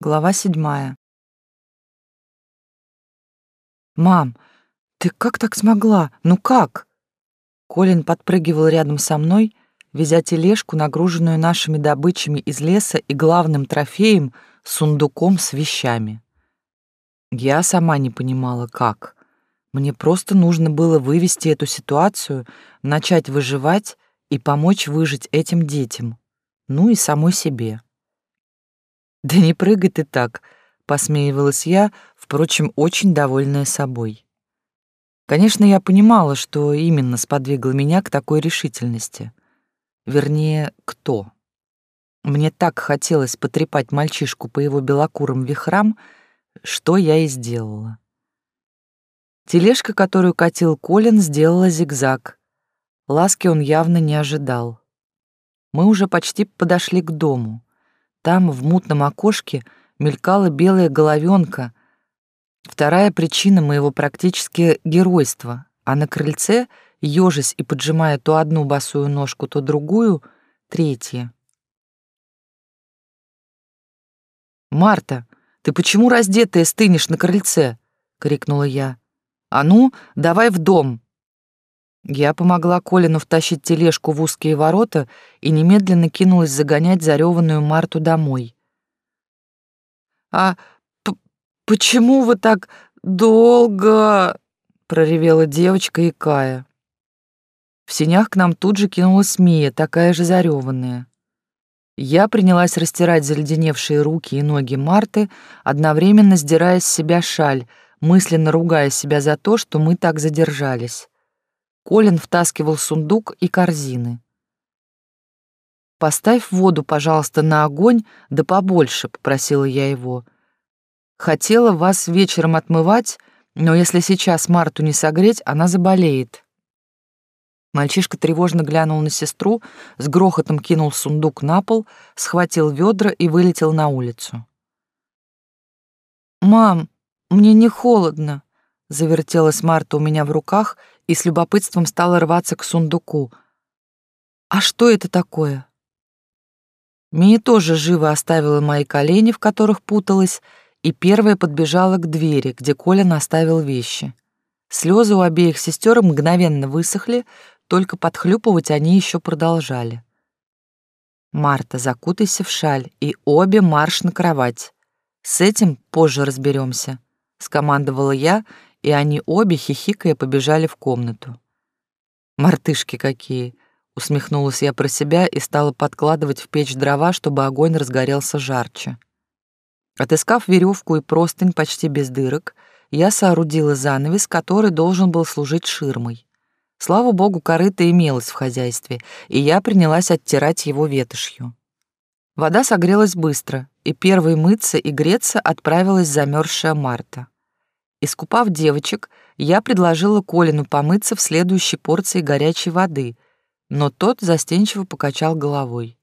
Глава седьмая. «Мам, ты как так смогла? Ну как?» Колин подпрыгивал рядом со мной, везя тележку, нагруженную нашими добычами из леса и главным трофеем — сундуком с вещами. Я сама не понимала, как. Мне просто нужно было вывести эту ситуацию, начать выживать и помочь выжить этим детям, ну и самой себе. «Да не прыгай ты так», — посмеивалась я, впрочем, очень довольная собой. Конечно, я понимала, что именно сподвигло меня к такой решительности. Вернее, кто. Мне так хотелось потрепать мальчишку по его белокурым вихрам, что я и сделала. Тележка, которую катил Колин, сделала зигзаг. Ласки он явно не ожидал. Мы уже почти подошли к дому. Там, в мутном окошке, мелькала белая головенка. Вторая причина моего практически геройства. А на крыльце, ежась и поджимая то одну босую ножку, то другую, третья. «Марта, ты почему раздетая стынешь на крыльце?» — крикнула я. «А ну, давай в дом!» Я помогла Колину втащить тележку в узкие ворота и немедленно кинулась загонять зареванную Марту домой. «А почему вы так долго?» — проревела девочка и Кая. В сенях к нам тут же кинулась Мия, такая же зареванная. Я принялась растирать заледеневшие руки и ноги Марты, одновременно сдирая с себя шаль, мысленно ругая себя за то, что мы так задержались. Колин втаскивал сундук и корзины. «Поставь воду, пожалуйста, на огонь, да побольше», — попросила я его. «Хотела вас вечером отмывать, но если сейчас Марту не согреть, она заболеет». Мальчишка тревожно глянул на сестру, с грохотом кинул сундук на пол, схватил ведра и вылетел на улицу. «Мам, мне не холодно», — завертелась Марта у меня в руках и с любопытством стала рваться к сундуку. «А что это такое?» Мия тоже живо оставила мои колени, в которых путалась, и первая подбежала к двери, где Коля наставил вещи. Слезы у обеих сестер мгновенно высохли, только подхлюпывать они еще продолжали. «Марта, закутайся в шаль, и обе марш на кровать. С этим позже разберемся», — скомандовала я и они обе, хихикая, побежали в комнату. «Мартышки какие!» — усмехнулась я про себя и стала подкладывать в печь дрова, чтобы огонь разгорелся жарче. Отыскав веревку и простынь почти без дырок, я соорудила занавес, который должен был служить ширмой. Слава богу, корыто имелось в хозяйстве, и я принялась оттирать его ветошью. Вода согрелась быстро, и первой мыться и греться отправилась замерзшая Марта. Искупав девочек, я предложила Колину помыться в следующей порции горячей воды, но тот застенчиво покачал головой.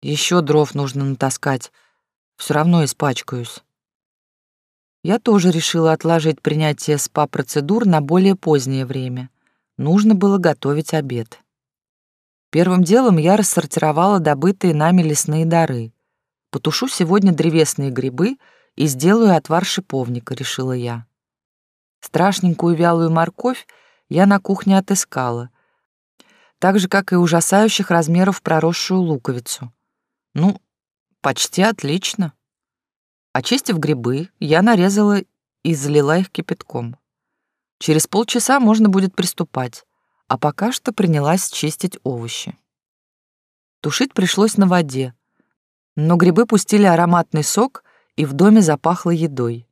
Еще дров нужно натаскать, все равно испачкаюсь. Я тоже решила отложить принятие СПА-процедур на более позднее время. Нужно было готовить обед. Первым делом я рассортировала добытые нами лесные дары. Потушу сегодня древесные грибы — и сделаю отвар шиповника», — решила я. Страшненькую вялую морковь я на кухне отыскала, так же, как и ужасающих размеров проросшую луковицу. Ну, почти отлично. Очистив грибы, я нарезала и залила их кипятком. Через полчаса можно будет приступать, а пока что принялась чистить овощи. Тушить пришлось на воде, но грибы пустили ароматный сок, и в доме запахло едой.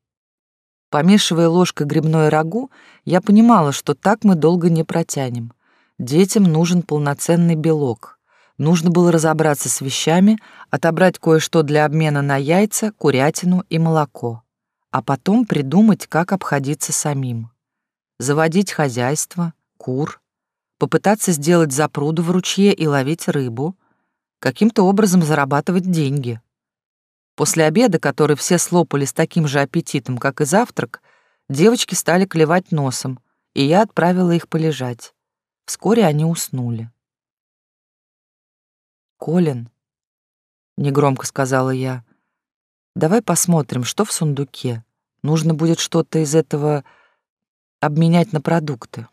Помешивая ложкой грибное рагу, я понимала, что так мы долго не протянем. Детям нужен полноценный белок. Нужно было разобраться с вещами, отобрать кое-что для обмена на яйца, курятину и молоко, а потом придумать, как обходиться самим. Заводить хозяйство, кур, попытаться сделать запруду в ручье и ловить рыбу, каким-то образом зарабатывать деньги — После обеда, который все слопали с таким же аппетитом, как и завтрак, девочки стали клевать носом, и я отправила их полежать. Вскоре они уснули. «Колин», — негромко сказала я, Давай посмотрим, что в сундуке. Нужно будет что-то из этого обменять на продукты.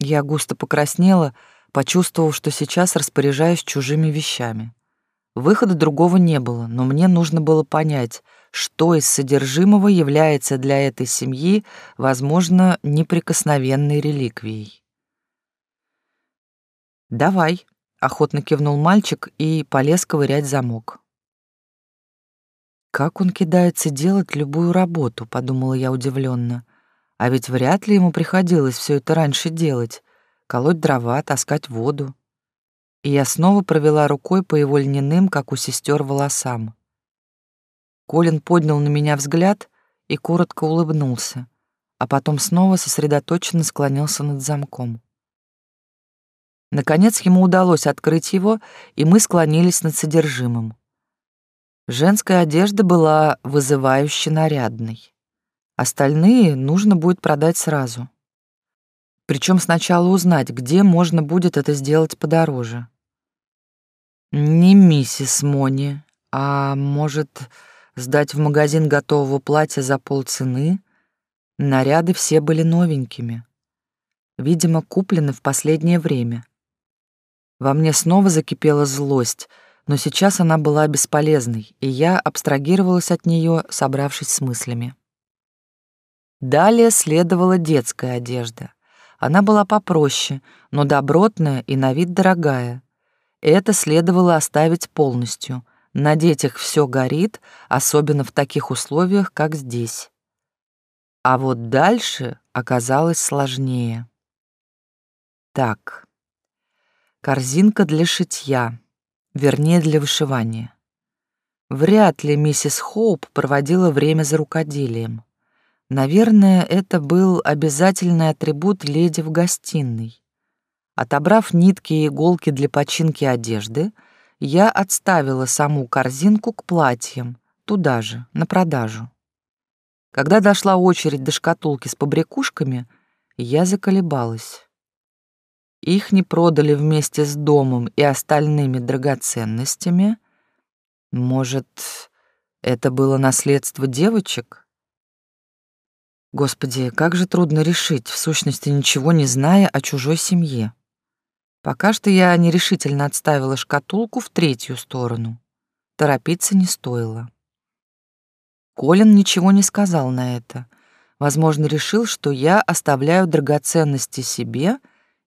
Я густо покраснела, почувствовав, что сейчас распоряжаюсь чужими вещами. Выхода другого не было, но мне нужно было понять, что из содержимого является для этой семьи, возможно, неприкосновенной реликвией. «Давай», — охотно кивнул мальчик и полез ковырять замок. «Как он кидается делать любую работу», — подумала я удивленно. «А ведь вряд ли ему приходилось все это раньше делать, колоть дрова, таскать воду» и я снова провела рукой по его льняным, как у сестер, волосам. Колин поднял на меня взгляд и коротко улыбнулся, а потом снова сосредоточенно склонился над замком. Наконец ему удалось открыть его, и мы склонились над содержимым. Женская одежда была вызывающе нарядной. Остальные нужно будет продать сразу. Причем сначала узнать, где можно будет это сделать подороже. Не миссис Мони, а может, сдать в магазин готового платья за полцены? Наряды все были новенькими. Видимо, куплены в последнее время. Во мне снова закипела злость, но сейчас она была бесполезной, и я абстрагировалась от нее, собравшись с мыслями. Далее следовала детская одежда. Она была попроще, но добротная и на вид дорогая. Это следовало оставить полностью. На детях все горит, особенно в таких условиях, как здесь. А вот дальше оказалось сложнее. Так, корзинка для шитья, вернее, для вышивания. Вряд ли миссис Хоуп проводила время за рукоделием. Наверное, это был обязательный атрибут леди в гостиной. Отобрав нитки и иголки для починки одежды, я отставила саму корзинку к платьям, туда же, на продажу. Когда дошла очередь до шкатулки с побрякушками, я заколебалась. Их не продали вместе с домом и остальными драгоценностями. Может, это было наследство девочек? Господи, как же трудно решить, в сущности, ничего не зная о чужой семье. Пока что я нерешительно отставила шкатулку в третью сторону. Торопиться не стоило. Колин ничего не сказал на это. Возможно, решил, что я оставляю драгоценности себе,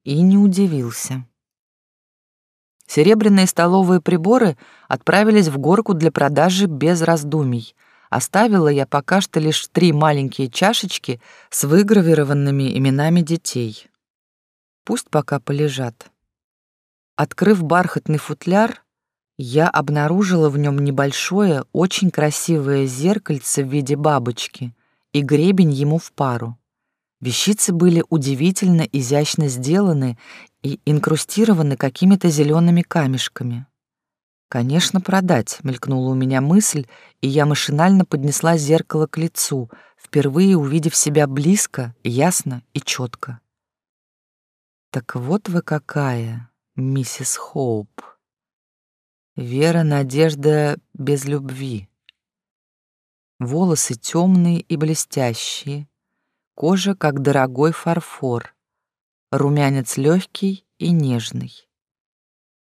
и не удивился. Серебряные столовые приборы отправились в горку для продажи без раздумий. Оставила я пока что лишь три маленькие чашечки с выгравированными именами детей. Пусть пока полежат. Открыв бархатный футляр, я обнаружила в нем небольшое, очень красивое зеркальце в виде бабочки и гребень ему в пару. Вещицы были удивительно изящно сделаны и инкрустированы какими-то зелеными камешками. «Конечно, продать», — мелькнула у меня мысль, и я машинально поднесла зеркало к лицу, впервые увидев себя близко, ясно и четко. «Так вот вы какая!» миссис Хоуп. Вера, надежда без любви. Волосы темные и блестящие, кожа как дорогой фарфор, румянец легкий и нежный.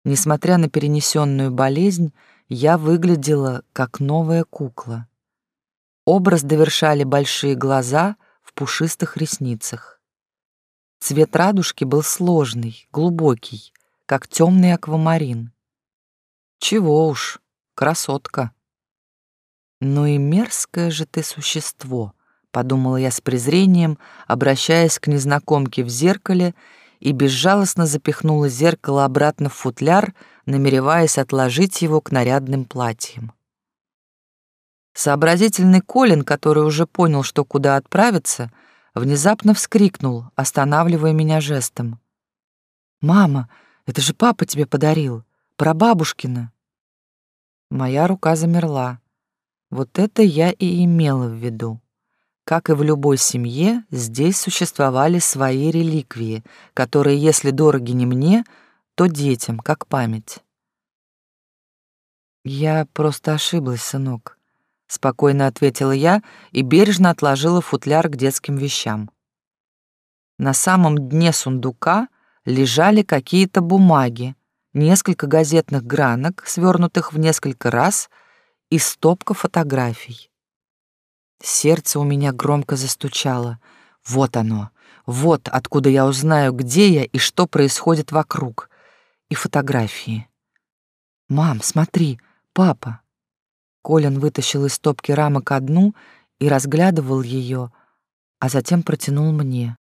Несмотря на перенесенную болезнь, я выглядела как новая кукла. Образ довершали большие глаза в пушистых ресницах. Цвет радужки был сложный, глубокий, как темный аквамарин. Чего уж, красотка. Ну и мерзкое же ты существо, подумала я с презрением, обращаясь к незнакомке в зеркале и безжалостно запихнула зеркало обратно в футляр, намереваясь отложить его к нарядным платьям. Сообразительный Колин, который уже понял, что куда отправиться, внезапно вскрикнул, останавливая меня жестом. «Мама, это же папа тебе подарил, прабабушкина. Моя рука замерла. Вот это я и имела в виду. Как и в любой семье, здесь существовали свои реликвии, которые, если дороги не мне, то детям, как память. Я просто ошиблась, сынок. спокойно ответила я и бережно отложила футляр к детским вещам. На самом дне сундука лежали какие-то бумаги, несколько газетных гранок, свернутых в несколько раз, и стопка фотографий. Сердце у меня громко застучало. Вот оно, вот откуда я узнаю, где я и что происходит вокруг. И фотографии. «Мам, смотри, папа!» Колин вытащил из стопки рамок одну и разглядывал ее, а затем протянул мне.